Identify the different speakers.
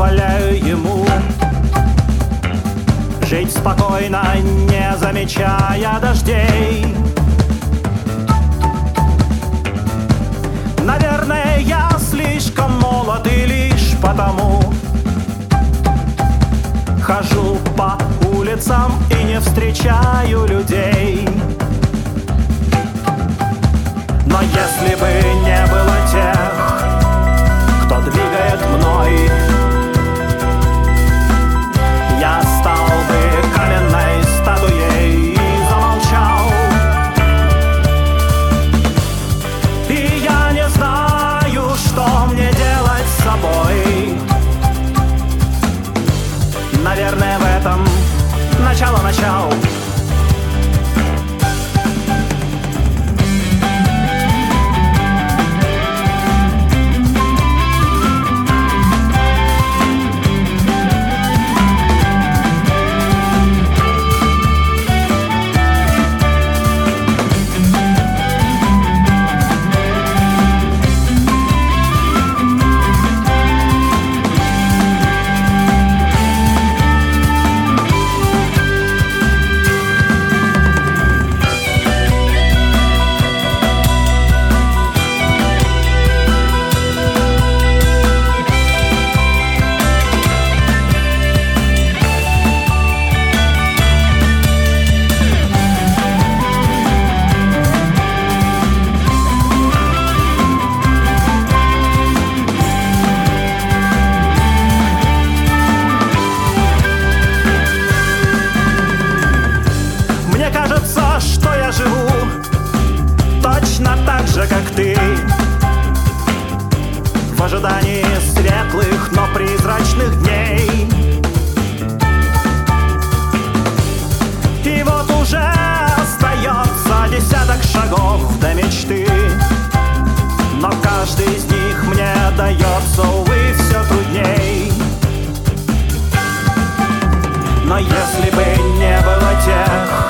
Speaker 1: позволяю ему Жить спокойно, не замечая дождей. Наверное, я слишком молод и лишь потому Хожу по улицам и не встречаю людей. Но если бы не Наверное, в этом. Начало-начал Мне десяток шагов до мечты. Но каждый из них мне дается, увы, все трудней. Но если бы не было тех,